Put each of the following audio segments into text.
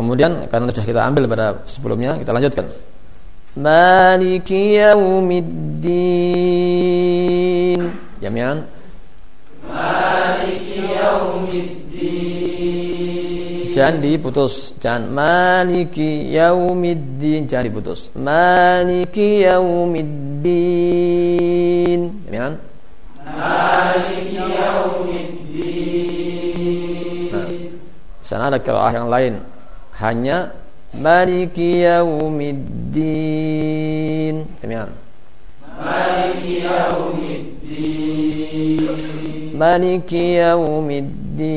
Kemudian karena sudah kita ambil pada sebelumnya, kita lanjutkan. Maliki yaumiddin. Jami'an. Maliki yaumiddin. Jangan diputus. Jangan maliki yaumiddin. Jangan diputus. Maliki yaumiddin. Jami'an. Maliki yaumiddin. Nah, sana ada kiraah yang lain hanya Maliki yaumiddin. Demikian. Maliki yaumiddin. Maliki yaumiddin.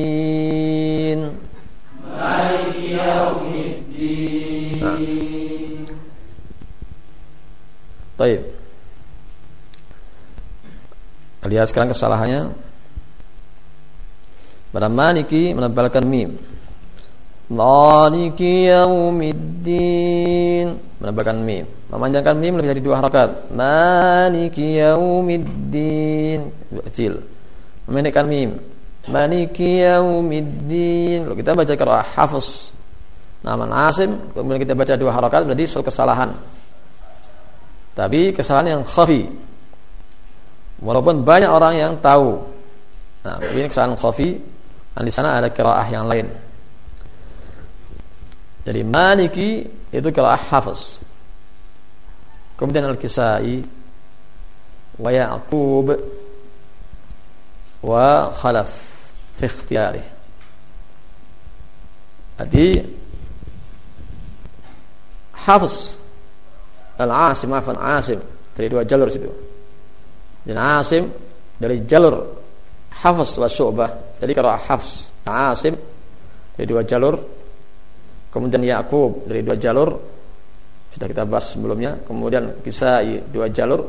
Maliki yaumiddin. Nah. Baik. Lihat sekarang kesalahannya. Pada Maliki menebalkan mim. Maliki yaumiddin. Menambahkan mim. Memanjangkan mim lebih dari dua harakat. Maliki yaumiddin. Kecil. Memendekkan mim. Maliki yaumiddin. Lalu kita baca kira hafuz Nama nasim Kemudian kita baca dua harakat Berarti suatu kesalahan. Tapi kesalahan yang khafi. Walaupun banyak orang yang tahu. Nah ini kesalahan khafi. Dan di sana ada kiraah yang lain jadi Maliki itu kalau hafaz. Kemudian Al-Kisai wa Ya'qub wa Khalaf fi ikhtiyari. Jadi Hafiz Al-Asim afan Asim dari dua jalur situ. Dan Asim dari jalur Hafiz wa Syu'bah. Jadi kalau Hafiz Asim dari dua jalur Kemudian Yakub dari dua jalur sudah kita bahas sebelumnya. Kemudian Kisai dua jalur,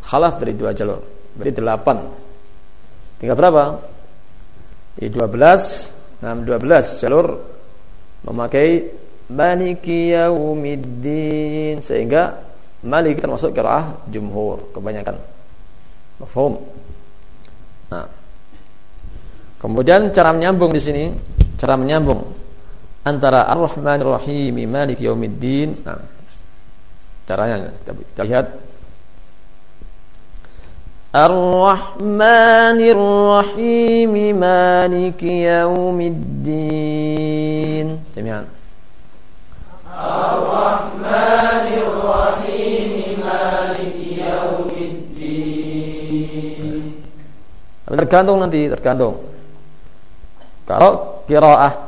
Khalaf dari dua jalur. Berarti delapan. Tinggal berapa? Di dua belas, enam dua belas jalur memakai Maliki Yaumiddin sehingga Maliki termasuk kiraah jumhur kebanyakan. Mafhum. Nah. Kemudian cara menyambung di sini, cara menyambung antara Ar-Rahman Ar-Rahim Malik Yaumiddin. Nah, caranya kita lihat Ar-Rahman Ar-Rahim Malik Yaumiddin. Demikian. Ar-Rahman Ar-Rahim Malik Yaumiddin. Tergantung nanti, tergantung. Kalau kiraah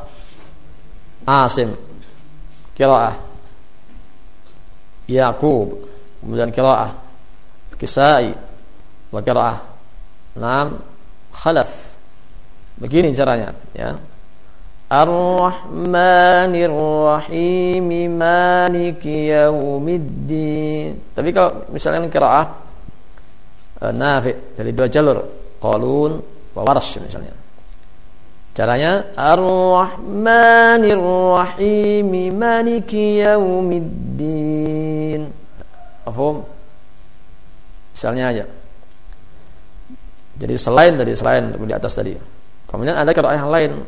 Asim. Kiraah Yaqub. Kemudian kiraah Kisai. Wa kiraah Nam Khalaf. Begini caranya ya. Ar-Rahmanir Rahim Maliki Yawmiddin Tapi kalau misalnya kiraah uh, Nafi Dari dua jalur. Qalun Wa Warsh misalnya Caranya Ar-Rahmanir Rahim Maliki Yaumiddin. Paham? Misalnya aja. Jadi selain dari selain di atas tadi. Kemudian ada kira yang lain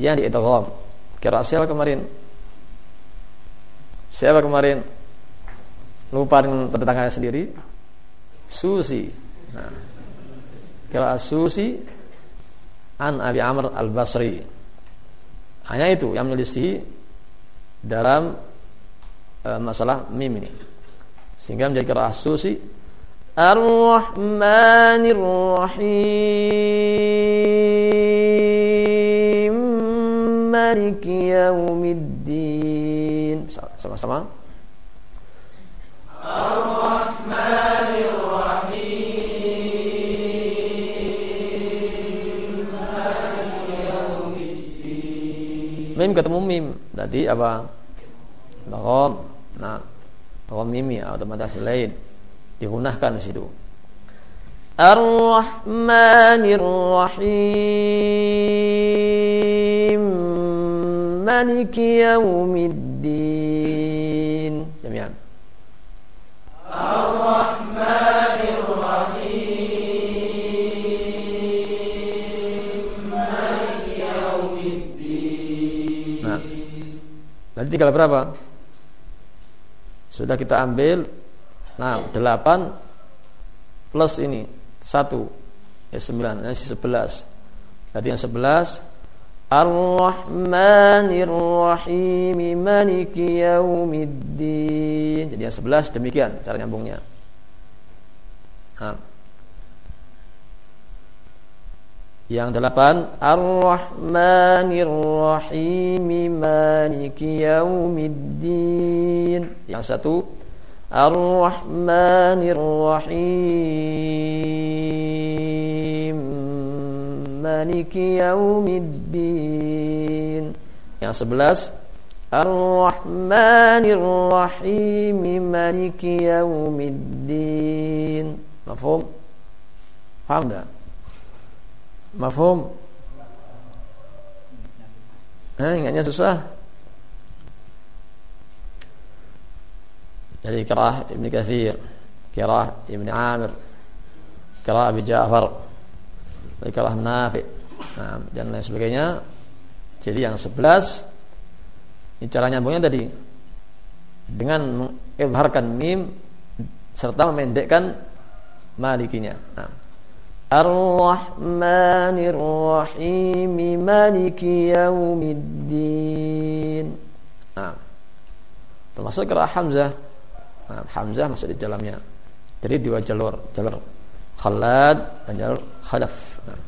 yang diidgham. Kira siapa kemarin? Siapa kemarin? Lupa dengan tetangganya sendiri. Susi. Nah, kira Susi an Abi Amr Al-Basri. Hanya itu yang menyelisihi dalam uh, masalah mim ini. Sehingga menjadi kira susi Ar-Rahmanir Rahim Maliki Yaumiddin Sama-sama Ar-Rahmanir mim ketemu mim. Berarti apa? Bahom nah bahom mim ya otomatis lain. Digunahkan di situ. Ar-Rahmanir Rahim Maliki Nanti tinggal berapa? Sudah kita ambil. Nah 8 Plus ini 1 Ya 9 Ini 11 Berarti yang 11 Ar-Rahmanir Rahim Maliki Yaumiddin. Jadi yang 11 demikian cara nyambungnya. Nah. Yang delapan Ar-Rahmanir Rahim Maliki Yaumiddin Yang satu Ar-Rahmanir Rahim Maliki Yaumiddin Yang sebelas Ar-Rahmanir Rahim Maliki Yaumiddin Mafhum? Faham tak? Mafhum? Eh, ingatnya susah. Jadi kirah Ibn Kathir, kirah Ibn Amir, kirah Abi Ja'far, kirah Nafi, nah, dan lain sebagainya. Jadi yang sebelas ini cara nyambungnya tadi dengan mengizharkan mim serta memendekkan malikinya. Nah, Ar-Rahmanir Rahim Maliki Yaumiddin. Nah, termasuk kira Hamzah. Nah, Hamzah masuk di dalamnya. Jadi dua jalur, jalur Khalad dan jalur Khalaf. Nah.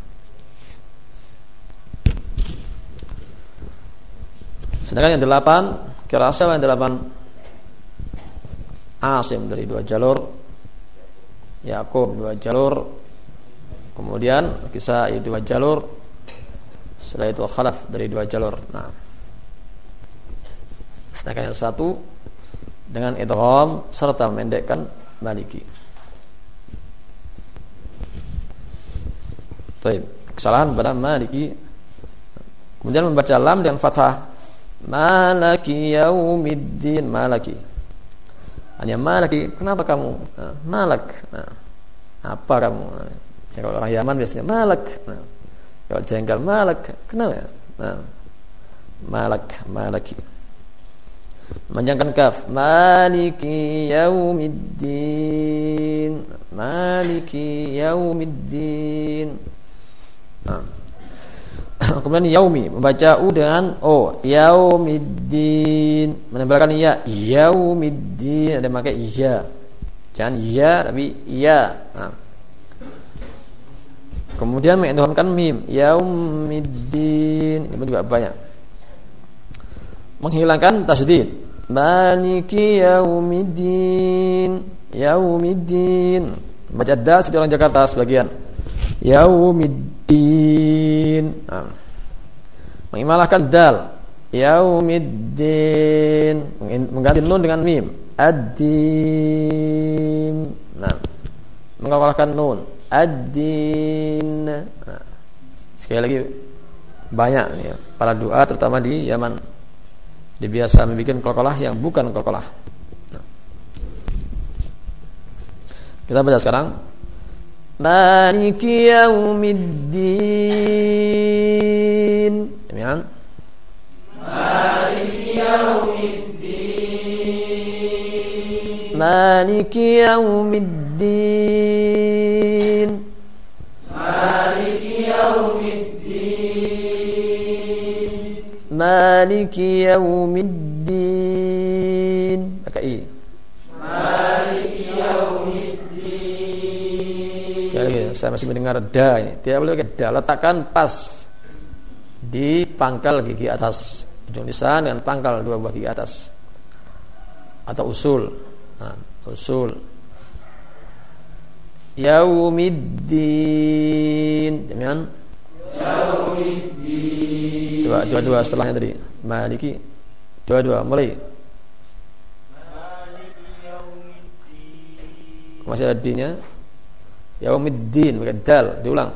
Sedangkan yang delapan, kira yang delapan Asim dari dua jalur Yakub dua jalur Kemudian kisah dua jalur. Setelah itu khalaf dari dua jalur. Nah. Sedangkan yang satu dengan idgham serta memendekkan maliki. Baik, kesalahan pada maliki. Kemudian membaca lam dengan fathah. Malaki yaumiddin malaki. Hanya malaki. Kenapa kamu? Nah, malak. Nah, apa kamu? Nah, Ya, kalau orang Yaman biasanya malak. Nah, kalau jengkel malak, kenapa? Nah, malak, malaki. Menjangkan kaf, maliki yaumiddin. Maliki yaumiddin. Nah. Kemudian yaumi membaca u dengan o yaumiddin menempelkan ya yaumiddin ada pakai ya jangan ya tapi ya nah. Kemudian mengidhamkan mim yaumiddin ini pun juga banyak. Menghilangkan tasdid. Maliki yaumiddin. Yaumiddin. Baca dal seperti orang Jakarta sebagian. Yaumiddin. Nah. Mengimalahkan dal. Yaumiddin. Mengganti nun dengan mim. Adim. Nah. Mengalahkan nun ad-din. Nah, sekali lagi banyak ya, para doa terutama di Yaman dia biasa membuat kolkolah yang bukan kolkolah. Nah. Kita baca sekarang. Maliki yaumiddin. Demikian. Maliki yaumiddin. Maliki yaumiddin. Maliki yaumiddin. Pakai i. Maliki yaumiddin. Sekali lagi, saya masih mendengar da ini. Tidak boleh pakai da. Letakkan pas di pangkal gigi atas ujung lisan dengan pangkal dua buah gigi atas atau usul. Nah, usul. Yaumiddin. Demikian. Yaumiddin. Dua, dua, dua setelahnya tadi. Maliki. Dua, dua. Mulai. Masih ada D-nya. Yaumiddin. Pakai dal. Diulang.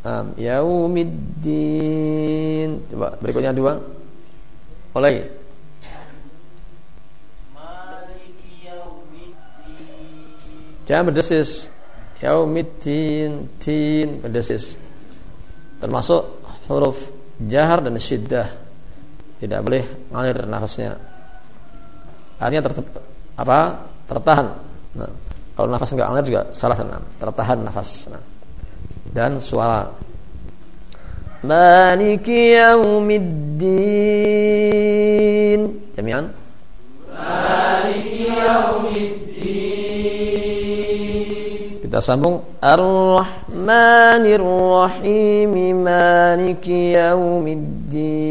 Um, yaumiddin. Coba berikutnya dua. Mulai. Jangan berdesis. Yaumiddin tin berdesis. termasuk huruf jahar dan syiddah. Tidak boleh ngalir nafasnya. Artinya ter, apa? Tertahan. Nah, kalau nafas nggak ngalir juga salah senam tertahan nafas nah. dan suara. Maliki yaumiddin. Jami'an? Maliki yaumiddin Kita sambung Ar-Rahmanir Rahim Maliki Yaumiddin